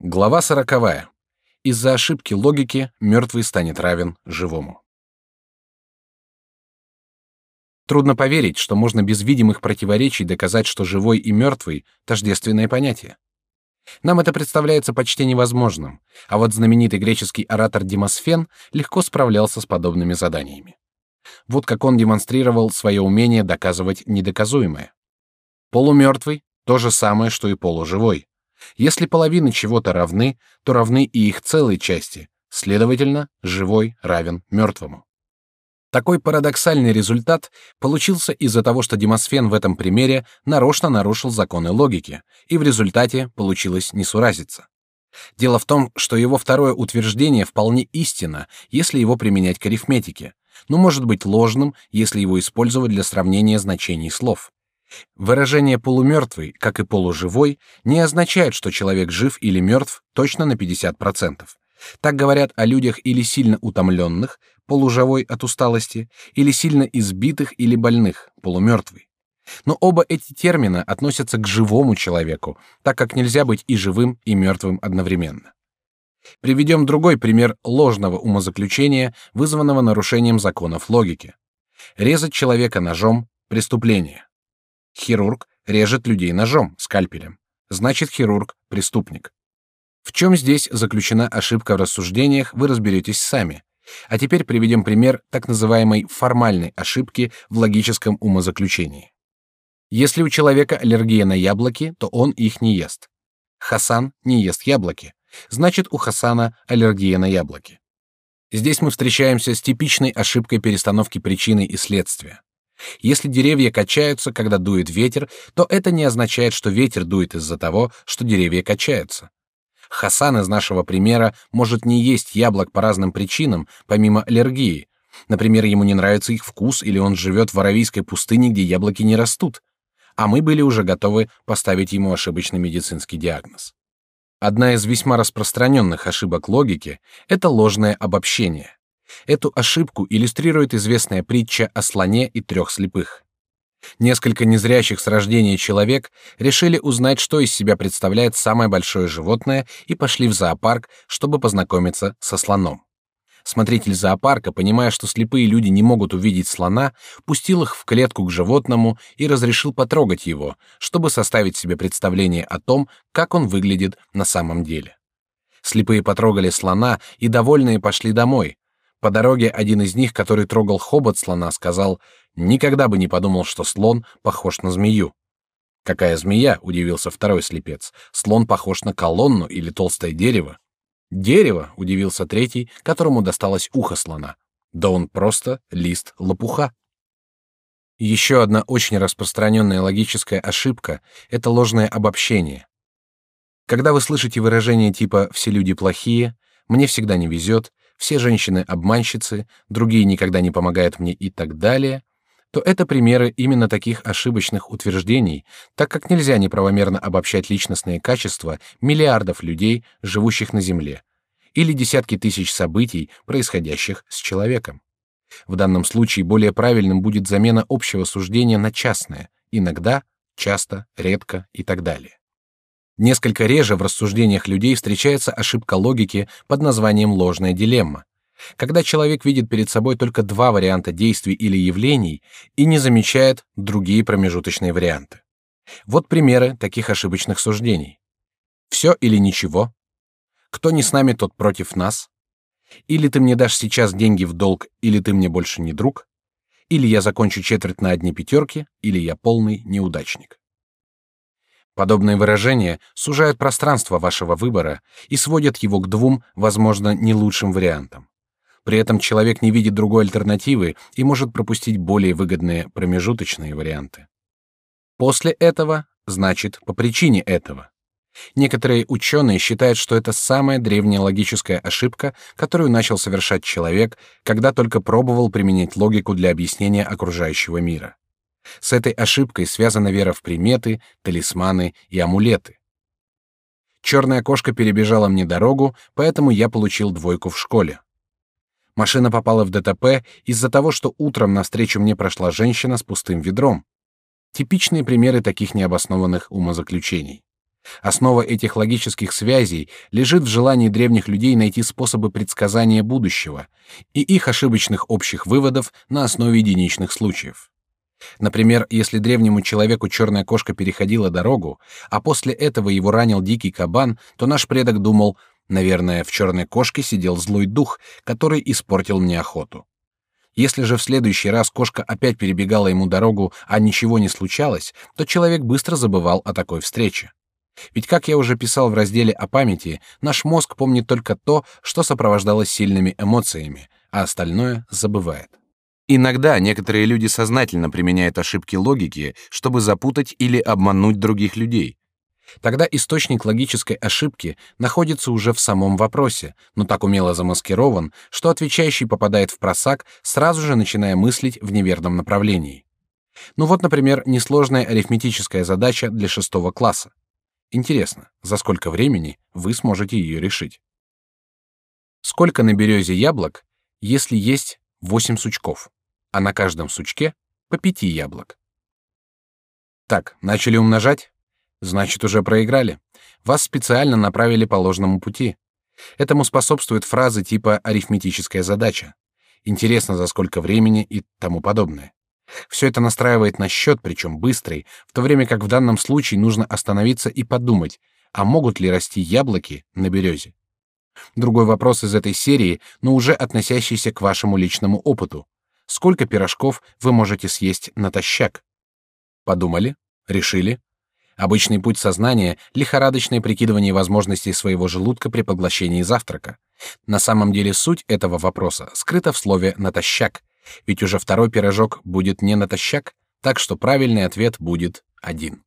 Глава сороковая. Из-за ошибки логики мертвый станет равен живому. Трудно поверить, что можно без видимых противоречий доказать, что живой и мертвый — тождественные понятия. Нам это представляется почти невозможным, а вот знаменитый греческий оратор Демосфен легко справлялся с подобными заданиями. Вот как он демонстрировал свое умение доказывать недоказуемое. Полумертвый — то же самое, что и полуживой. Если половины чего-то равны, то равны и их целые части. Следовательно, живой равен мертвому. Такой парадоксальный результат получился из-за того, что Демосфен в этом примере нарочно нарушил законы логики, и в результате получилась несуразица. Дело в том, что его второе утверждение вполне истинно, если его применять к арифметике, но может быть ложным, если его использовать для сравнения значений слов. Выражение полумертвый, как и полуживой, не означает, что человек жив или мертв точно на 50%. Так говорят о людях или сильно утомленных, полуживой от усталости, или сильно избитых или больных, полумертвый. Но оба эти термина относятся к живому человеку, так как нельзя быть и живым, и мертвым одновременно. Приведем другой пример ложного умозаключения, вызванного нарушением законов логики. Резать человека ножом — преступление. Хирург режет людей ножом, скальпелем. Значит, хирург — преступник. В чем здесь заключена ошибка в рассуждениях, вы разберетесь сами. А теперь приведем пример так называемой формальной ошибки в логическом умозаключении. Если у человека аллергия на яблоки, то он их не ест. Хасан не ест яблоки. Значит, у Хасана аллергия на яблоки. Здесь мы встречаемся с типичной ошибкой перестановки причины и следствия. Если деревья качаются, когда дует ветер, то это не означает, что ветер дует из-за того, что деревья качаются. Хасан из нашего примера может не есть яблок по разным причинам, помимо аллергии. Например, ему не нравится их вкус, или он живет в Аравийской пустыне, где яблоки не растут. А мы были уже готовы поставить ему ошибочный медицинский диагноз. Одна из весьма распространенных ошибок логики — это ложное обобщение. Эту ошибку иллюстрирует известная притча о слоне и трех слепых. Несколько незрячих с рождения человек решили узнать, что из себя представляет самое большое животное, и пошли в зоопарк, чтобы познакомиться со слоном. Смотритель зоопарка, понимая, что слепые люди не могут увидеть слона, пустил их в клетку к животному и разрешил потрогать его, чтобы составить себе представление о том, как он выглядит на самом деле. Слепые потрогали слона и довольные пошли домой, по дороге один из них, который трогал хобот слона, сказал: "Никогда бы не подумал, что слон похож на змею". Какая змея? удивился второй слепец. Слон похож на колонну или толстое дерево. Дерево? удивился третий, которому досталось ухо слона. Да он просто лист лопуха. Еще одна очень распространенная логическая ошибка — это ложное обобщение. Когда вы слышите выражение типа «все люди плохие», «мне всегда не везет», все женщины обманщицы, другие никогда не помогают мне и так далее, то это примеры именно таких ошибочных утверждений, так как нельзя неправомерно обобщать личностные качества миллиардов людей, живущих на Земле, или десятки тысяч событий, происходящих с человеком. В данном случае более правильным будет замена общего суждения на частное, иногда, часто, редко и так далее. Несколько реже в рассуждениях людей встречается ошибка логики под названием ложная дилемма. Когда человек видит перед собой только два варианта действий или явлений и не замечает другие промежуточные варианты. Вот примеры таких ошибочных суждений. Все или ничего. Кто не с нами, тот против нас. Или ты мне дашь сейчас деньги в долг, или ты мне больше не друг. Или я закончу четверть на одни пятерки, или я полный неудачник. Подобные выражения сужают пространство вашего выбора и сводят его к двум, возможно, не лучшим вариантам. При этом человек не видит другой альтернативы и может пропустить более выгодные промежуточные варианты. После этого значит по причине этого. Некоторые ученые считают, что это самая древняя логическая ошибка, которую начал совершать человек, когда только пробовал применять логику для объяснения окружающего мира. С этой ошибкой связана вера в приметы, талисманы и амулеты. Черная кошка перебежала мне дорогу, поэтому я получил двойку в школе. Машина попала в ДТП из-за того, что утром навстречу мне прошла женщина с пустым ведром. Типичные примеры таких необоснованных умозаключений. Основа этих логических связей лежит в желании древних людей найти способы предсказания будущего и их ошибочных общих выводов на основе единичных случаев. Например, если древнему человеку черная кошка переходила дорогу, а после этого его ранил дикий кабан, то наш предок думал, наверное, в черной кошке сидел злой дух, который испортил мне охоту. Если же в следующий раз кошка опять перебегала ему дорогу, а ничего не случалось, то человек быстро забывал о такой встрече. Ведь, как я уже писал в разделе о памяти, наш мозг помнит только то, что сопровождалось сильными эмоциями, а остальное забывает. Иногда некоторые люди сознательно применяют ошибки логики, чтобы запутать или обмануть других людей. Тогда источник логической ошибки находится уже в самом вопросе, но так умело замаскирован, что отвечающий попадает в просак, сразу же начиная мыслить в неверном направлении. Ну вот, например, несложная арифметическая задача для шестого класса. Интересно, за сколько времени вы сможете ее решить? Сколько на березе яблок, если есть восемь сучков, а на каждом сучке по пяти яблок? Так, начали умножать? Значит, уже проиграли. Вас специально направили по ложному пути. Этому способствует фразы типа арифметическая задача. Интересно, за сколько времени и тому подобное. Все это настраивает на счет, причем быстрый, в то время как в данном случае нужно остановиться и подумать, а могут ли расти яблоки на березе. Другой вопрос из этой серии, но уже относящийся к вашему личному опыту. Сколько пирожков вы можете съесть натощак? Подумали? Решили? Обычный путь сознания — лихорадочное прикидывание возможностей своего желудка при поглощении завтрака. На самом деле суть этого вопроса скрыта в слове «натощак», ведь уже второй пирожок будет не натощак, так что правильный ответ будет один.